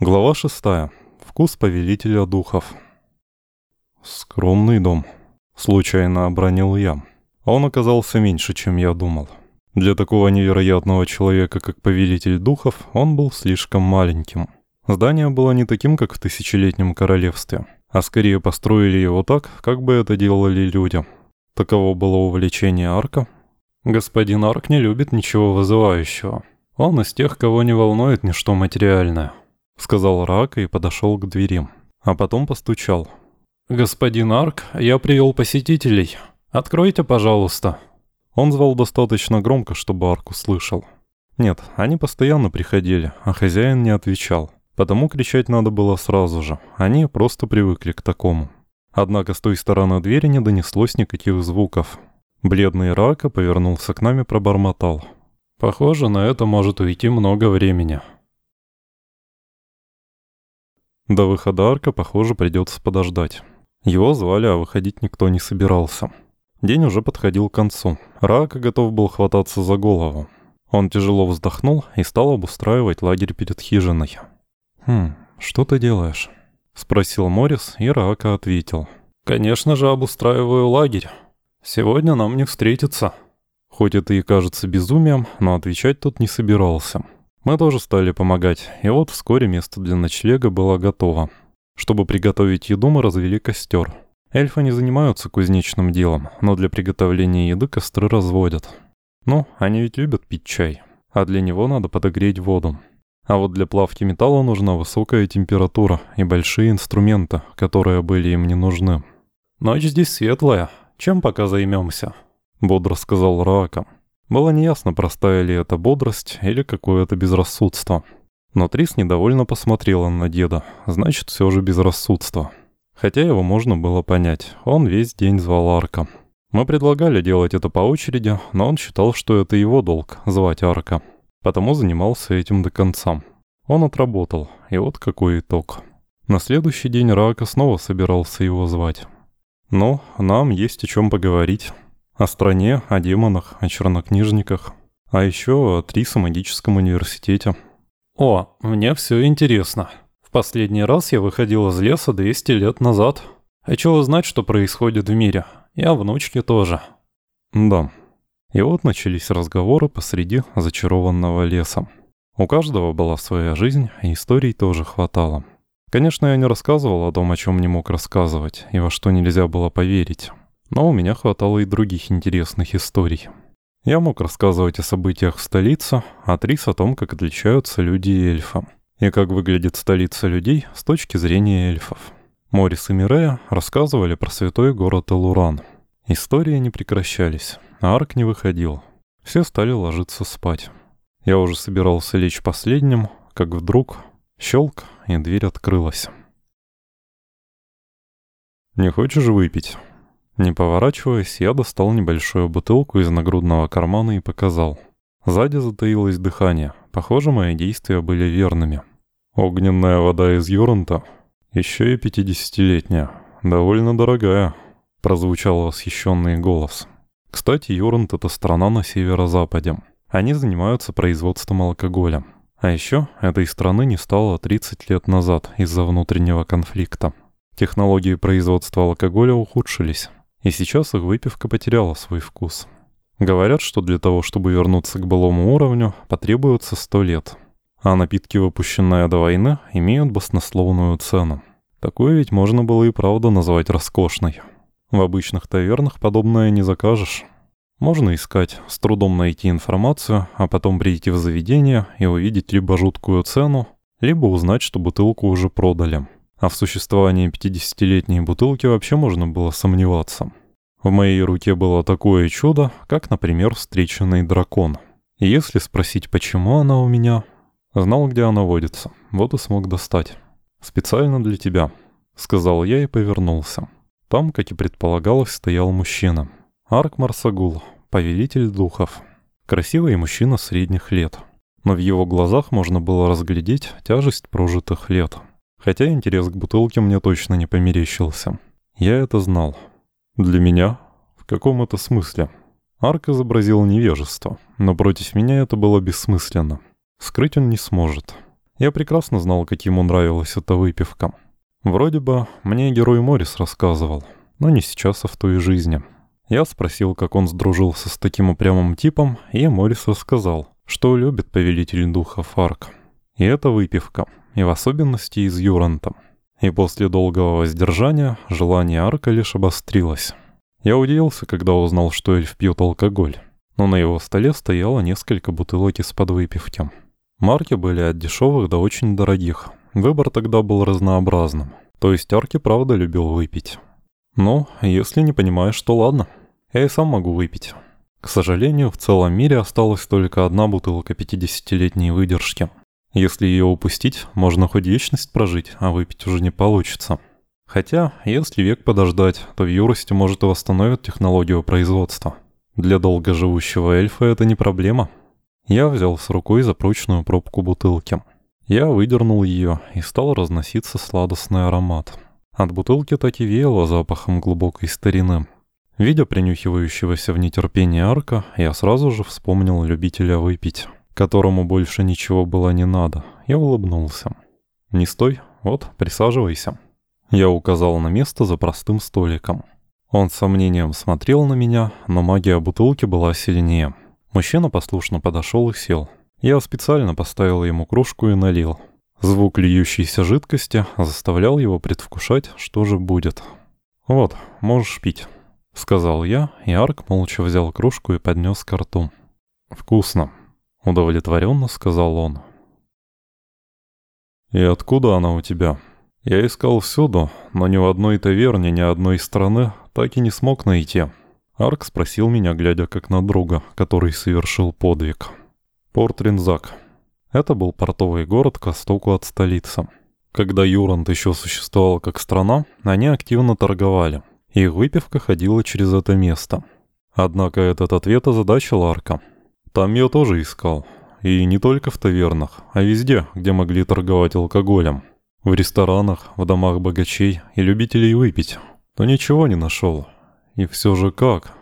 Глава шестая. Вкус повелителя духов. Скромный дом. Случайно обронил я. Он оказался меньше, чем я думал. Для такого невероятного человека, как повелитель духов, он был слишком маленьким. Здание было не таким, как в тысячелетнем королевстве, а скорее построили его так, как бы это делали люди. Таково было увлечение Арка. Господин Арк не любит ничего вызывающего. Он из тех, кого не волнует ничто материальное. — сказал Рака и подошел к двери. А потом постучал. «Господин Арк, я привел посетителей. Откройте, пожалуйста». Он звал достаточно громко, чтобы Арк услышал. Нет, они постоянно приходили, а хозяин не отвечал. Потому кричать надо было сразу же. Они просто привыкли к такому. Однако с той стороны двери не донеслось никаких звуков. Бледный Рака повернулся к нам и пробормотал. «Похоже, на это может уйти много времени». До выхода арка, похоже, придется подождать. Его звали, а выходить никто не собирался. День уже подходил к концу. Рака готов был хвататься за голову. Он тяжело вздохнул и стал обустраивать лагерь перед хижиной. «Хм, что ты делаешь?» — спросил Морис, и Рака ответил. «Конечно же обустраиваю лагерь. Сегодня нам не встретиться». Хоть это и кажется безумием, но отвечать тут не собирался. Мы тоже стали помогать, и вот вскоре место для ночлега было готово. Чтобы приготовить еду, мы развели костер. Эльфы не занимаются кузнечным делом, но для приготовления еды костры разводят. Ну, они ведь любят пить чай, а для него надо подогреть воду. А вот для плавки металла нужна высокая температура и большие инструменты, которые были им не нужны. «Ночь здесь светлая. Чем пока займемся?» — бодро сказал Рааком. Было неясно, простая ли это бодрость или какое-то безрассудство. Но Трис недовольно посмотрела на деда, значит, все же безрассудство. Хотя его можно было понять, он весь день звал Арка. Мы предлагали делать это по очереди, но он считал, что это его долг – звать Арка. Потому занимался этим до конца. Он отработал, и вот какой итог. На следующий день Рака снова собирался его звать. Но нам есть о чем поговорить. О стране, о демонах, о чернокнижниках. А еще о Триса магическом университете. О, мне все интересно. В последний раз я выходил из леса 200 лет назад. Хочу узнать, что происходит в мире. И о внучке тоже. Да. И вот начались разговоры посреди зачарованного леса. У каждого была своя жизнь, и историй тоже хватало. Конечно, я не рассказывал о том, о чем не мог рассказывать, и во что нельзя было поверить. Но у меня хватало и других интересных историй. Я мог рассказывать о событиях в столице, а Трис о том, как отличаются люди и эльфы. И как выглядит столица людей с точки зрения эльфов. Морис и Мирея рассказывали про святой город Элуран. Истории не прекращались, а арк не выходил. Все стали ложиться спать. Я уже собирался лечь последним, как вдруг щелк, и дверь открылась. «Не хочешь выпить?» Не поворачиваясь, я достал небольшую бутылку из нагрудного кармана и показал. Сзади затаилось дыхание. Похоже, мои действия были верными. Огненная вода из Юранта, еще и пятидесятилетняя, довольно дорогая, прозвучал восхищенный голос. Кстати, Юрант — это страна на северо-западе. Они занимаются производством алкоголя. А еще этой страны не стало 30 лет назад из-за внутреннего конфликта. Технологии производства алкоголя ухудшились и сейчас их выпивка потеряла свой вкус. Говорят, что для того, чтобы вернуться к былому уровню, потребуется сто лет. А напитки, выпущенные до войны, имеют баснословную цену. Такое ведь можно было и правда назвать роскошной. В обычных тавернах подобное не закажешь. Можно искать, с трудом найти информацию, а потом прийти в заведение и увидеть либо жуткую цену, либо узнать, что бутылку уже продали. А в существовании 50-летней бутылки вообще можно было сомневаться. В моей руке было такое чудо, как, например, встреченный дракон. И если спросить, почему она у меня, знал, где она водится, вот и смог достать. «Специально для тебя», — сказал я и повернулся. Там, как и предполагалось, стоял мужчина. Арк Марсагул, повелитель духов. Красивый мужчина средних лет. Но в его глазах можно было разглядеть тяжесть прожитых лет. Хотя интерес к бутылке мне точно не померещился. Я это знал. Для меня? В каком это смысле? Арк изобразил невежество, но против меня это было бессмысленно. Скрыть он не сможет. Я прекрасно знал, как ему нравилась эта выпивка. Вроде бы мне герой Морис рассказывал, но не сейчас, а в той жизни. Я спросил, как он сдружился с таким упрямым типом, и Морис рассказал, что любит повелитель духа Фарк. И это выпивка, и в особенности из Юранта. И после долгого воздержания желание Арка лишь обострилось. Я удивился, когда узнал, что эльф пьет алкоголь. Но на его столе стояло несколько бутылок из-под выпивки. Марки были от дешевых до очень дорогих. Выбор тогда был разнообразным. То есть Арки правда любил выпить. Ну, если не понимаешь, то ладно. Я и сам могу выпить. К сожалению, в целом мире осталась только одна бутылка 50-летней выдержки. Если ее упустить, можно хоть вечность прожить, а выпить уже не получится. Хотя, если век подождать, то в юрости может и восстановят технологию производства. Для долгоживущего эльфа это не проблема. Я взял с рукой за прочную пробку бутылки. Я выдернул ее, и стал разноситься сладостный аромат. От бутылки так и веяло запахом глубокой старины. Видя принюхивающегося в нетерпении арка, я сразу же вспомнил любителя выпить которому больше ничего было не надо. Я улыбнулся. «Не стой, вот, присаживайся». Я указал на место за простым столиком. Он с сомнением смотрел на меня, но магия бутылки была сильнее. Мужчина послушно подошел и сел. Я специально поставил ему кружку и налил. Звук льющейся жидкости заставлял его предвкушать, что же будет. «Вот, можешь пить», — сказал я, и Арк молча взял кружку и поднес к рту. «Вкусно», Удовлетворенно сказал он. «И откуда она у тебя?» «Я искал всюду, но ни в одной таверне, ни одной страны так и не смог найти». Арк спросил меня, глядя как на друга, который совершил подвиг. Порт Ринзак. Это был портовый город к востоку от столицы. Когда Юрант еще существовал как страна, они активно торговали. Их выпивка ходила через это место. Однако этот ответ озадачил Арка – там я тоже искал. И не только в тавернах, а везде, где могли торговать алкоголем. В ресторанах, в домах богачей и любителей выпить. Но ничего не нашел. И все же как?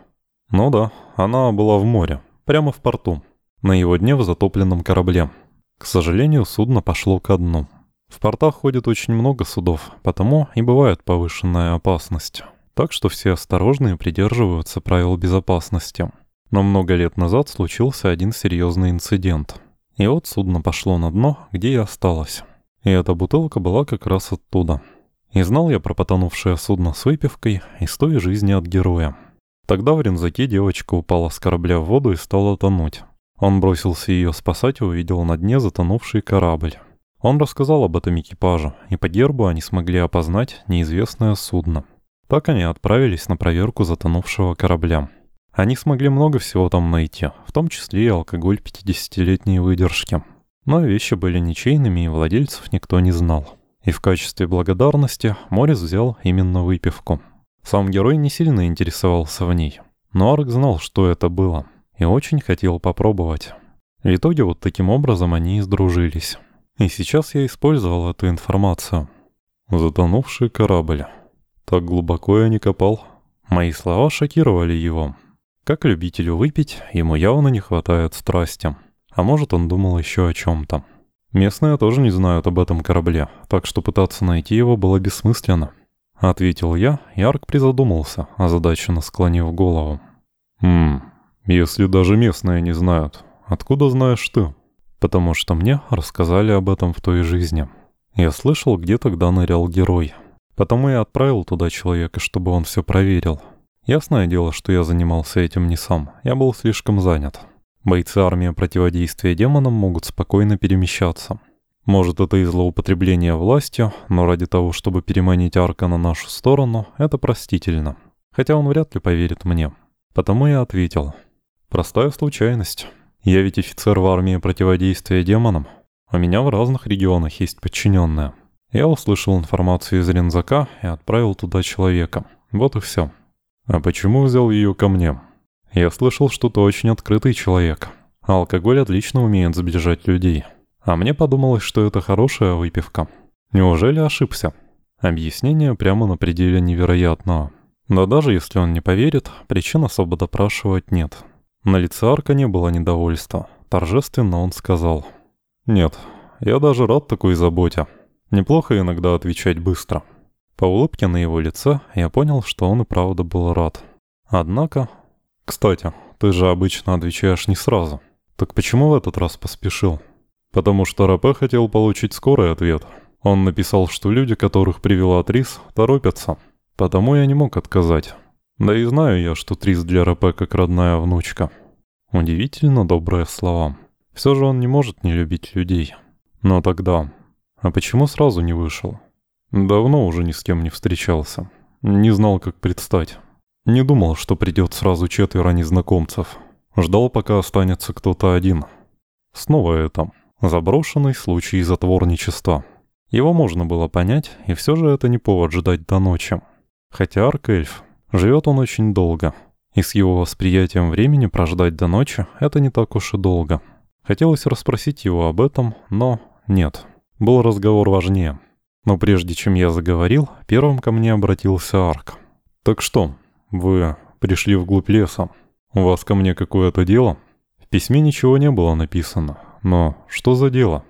Ну да, она была в море, прямо в порту. На его дне в затопленном корабле. К сожалению, судно пошло ко дну. В портах ходит очень много судов, потому и бывает повышенная опасность. Так что все осторожные придерживаются правил безопасности. Но много лет назад случился один серьезный инцидент. И вот судно пошло на дно, где и осталось. И эта бутылка была как раз оттуда. И знал я про потонувшее судно с выпивкой из той жизни от героя. Тогда в Рензаке девочка упала с корабля в воду и стала тонуть. Он бросился ее спасать и увидел на дне затонувший корабль. Он рассказал об этом экипажу, и по гербу они смогли опознать неизвестное судно. Так они отправились на проверку затонувшего корабля. Они смогли много всего там найти, в том числе и алкоголь 50-летней выдержки. Но вещи были ничейными, и владельцев никто не знал. И в качестве благодарности Морис взял именно выпивку. Сам герой не сильно интересовался в ней, но Арк знал, что это было, и очень хотел попробовать. В итоге вот таким образом они и сдружились. И сейчас я использовал эту информацию. Затонувший корабль. Так глубоко я не копал. Мои слова шокировали его. Как любителю выпить, ему явно не хватает страсти. А может, он думал еще о чем-то. Местные тоже не знают об этом корабле, так что пытаться найти его было бессмысленно. Ответил я, и Арк призадумался, озадаченно склонив голову. «Хм, если даже местные не знают, откуда знаешь ты?» «Потому что мне рассказали об этом в той жизни. Я слышал, где тогда нырял герой. Потому и отправил туда человека, чтобы он все проверил. Ясное дело, что я занимался этим не сам, я был слишком занят. Бойцы армии противодействия демонам могут спокойно перемещаться. Может, это и злоупотребление властью, но ради того, чтобы переманить Арка на нашу сторону, это простительно. Хотя он вряд ли поверит мне. Потому я ответил. Простая случайность. Я ведь офицер в армии противодействия демонам. У меня в разных регионах есть подчиненные. Я услышал информацию из Рензака и отправил туда человека. Вот и все. «А почему взял ее ко мне?» «Я слышал, что ты очень открытый человек. Алкоголь отлично умеет сближать людей. А мне подумалось, что это хорошая выпивка. Неужели ошибся?» Объяснение прямо на пределе невероятного. Но даже если он не поверит, причин особо допрашивать нет. На лице Арка не было недовольства. Торжественно он сказал. «Нет, Я даже рад такой заботе. Неплохо иногда отвечать быстро. По улыбке на его лице я понял, что он и правда был рад. Однако... Кстати, ты же обычно отвечаешь не сразу. Так почему в этот раз поспешил? Потому что РП хотел получить скорый ответ. Он написал, что люди, которых привела Трис, торопятся. Потому я не мог отказать. Да и знаю я, что Трис для РП как родная внучка. Удивительно добрые слова. Все же он не может не любить людей. Но тогда... А почему сразу не вышел? Давно уже ни с кем не встречался. Не знал, как предстать. Не думал, что придет сразу четверо незнакомцев. Ждал, пока останется кто-то один. Снова это. Заброшенный случай затворничества. Его можно было понять, и все же это не повод ждать до ночи. Хотя Аркельф, живет он очень долго. И с его восприятием времени прождать до ночи — это не так уж и долго. Хотелось расспросить его об этом, но нет. Был разговор важнее. Но прежде чем я заговорил, первым ко мне обратился Арк. «Так что, вы пришли вглубь леса? У вас ко мне какое-то дело?» В письме ничего не было написано. Но что за дело?